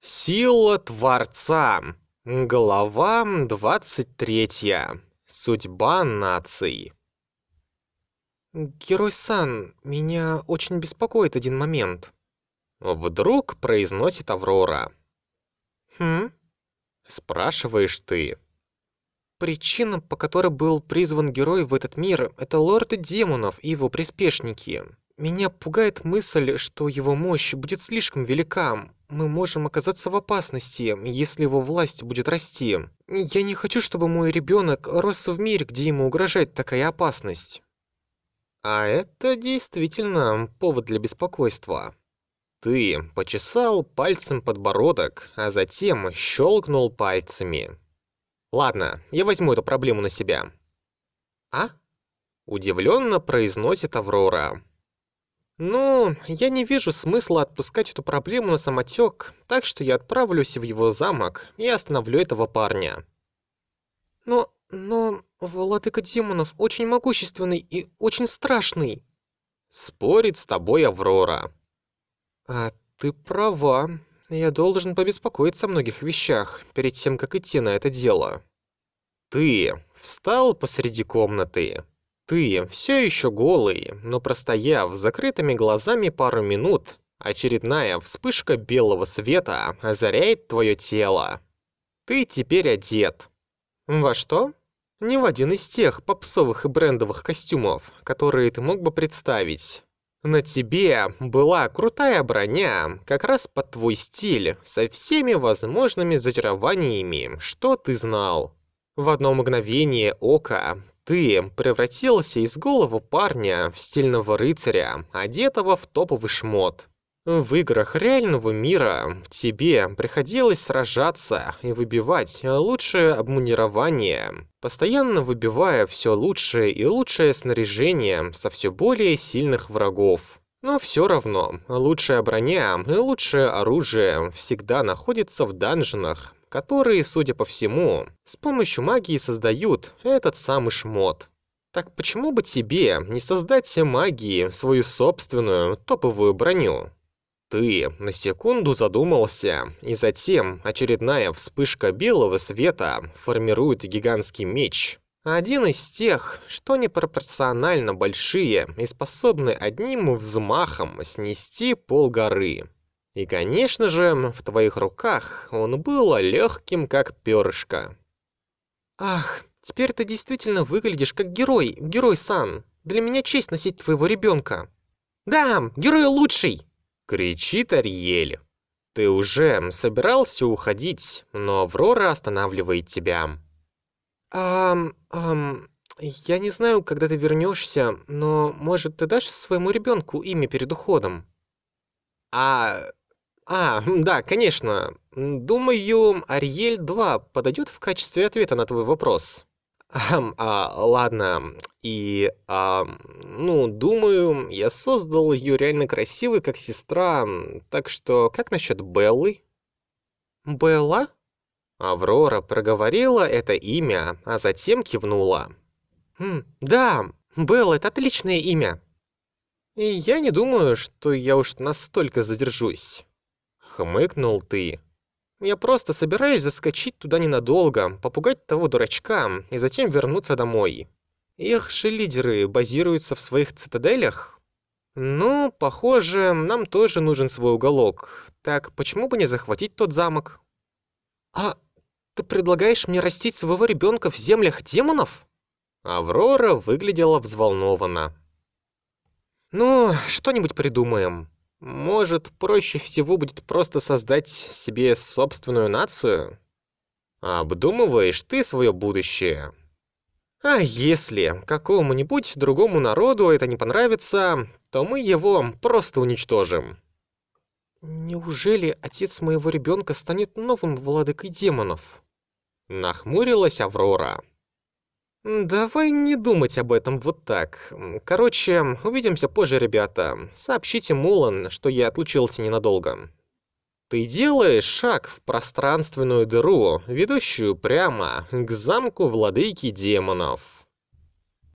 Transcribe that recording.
Сила Творца. Глава 23. Судьба наций. Герой-сан, меня очень беспокоит один момент. Вдруг произносит Аврора. Хм? Спрашиваешь ты. Причина, по которой был призван герой в этот мир, это лорд демонов и его приспешники. Меня пугает мысль, что его мощь будет слишком велика. Мы можем оказаться в опасности, если его власть будет расти. Я не хочу, чтобы мой ребенок рос в мире, где ему угрожает такая опасность. А это действительно повод для беспокойства. Ты почесал пальцем подбородок, а затем щелкнул пальцами. Ладно, я возьму эту проблему на себя. А? Удивленно произносит Аврора. Ну, я не вижу смысла отпускать эту проблему на самотек, так что я отправлюсь в его замок и остановлю этого парня. Но, но, владыка демонов очень могущественный и очень страшный. Спорит с тобой Аврора. А ты права. Я должен побеспокоиться о многих вещах, перед тем, как идти на это дело. Ты встал посреди комнаты. Ты все еще голый, но простояв закрытыми глазами пару минут, очередная вспышка белого света озаряет твое тело. Ты теперь одет. Во что? Не в один из тех попсовых и брендовых костюмов, которые ты мог бы представить. На тебе была крутая броня, как раз под твой стиль, со всеми возможными зачарованиями, что ты знал. В одно мгновение ока ты превратился из голого парня в стильного рыцаря, одетого в топовый шмот. В играх реального мира тебе приходилось сражаться и выбивать лучшее обмунирование, постоянно выбивая все лучшее и лучшее снаряжение со все более сильных врагов. Но все равно, лучшая броня и лучшее оружие всегда находятся в данженах, которые, судя по всему, с помощью магии создают этот самый шмот. Так почему бы тебе не создать магии свою собственную топовую броню? Ты на секунду задумался, и затем очередная вспышка белого света формирует гигантский меч. Один из тех, что непропорционально большие и способны одним взмахом снести пол горы. И, конечно же, в твоих руках он был легким, как перышко. Ах, теперь ты действительно выглядишь как герой, герой-сан. Для меня честь носить твоего ребенка. Да, герой лучший! Кричит Ариэль. Ты уже собирался уходить, но Аврора останавливает тебя. Ам, ам, я не знаю, когда ты вернешься, но, может, ты дашь своему ребенку имя перед уходом? А... А, да, конечно. Думаю, Ариэль 2 подойдет в качестве ответа на твой вопрос. Хм, а, ладно. И, а, ну, думаю, я создал ее реально красивой, как сестра. Так что, как насчет Беллы? Белла? Аврора проговорила это имя, а затем кивнула. Хм, да, Белла — это отличное имя. И я не думаю, что я уж настолько задержусь. Хмыкнул ты. Я просто собираюсь заскочить туда ненадолго, попугать того дурачка и затем вернуться домой. Их же лидеры базируются в своих цитаделях. Ну, похоже, нам тоже нужен свой уголок. Так почему бы не захватить тот замок? А ты предлагаешь мне растить своего ребенка в землях демонов? Аврора выглядела взволнованно. Ну, что-нибудь придумаем. Может, проще всего будет просто создать себе собственную нацию? Обдумываешь ты свое будущее? А если какому-нибудь другому народу это не понравится, то мы его просто уничтожим. Неужели отец моего ребенка станет новым владыкой демонов? Нахмурилась Аврора. «Давай не думать об этом вот так. Короче, увидимся позже, ребята. Сообщите Мулан, что я отлучился ненадолго». Ты делаешь шаг в пространственную дыру, ведущую прямо к замку владыки демонов.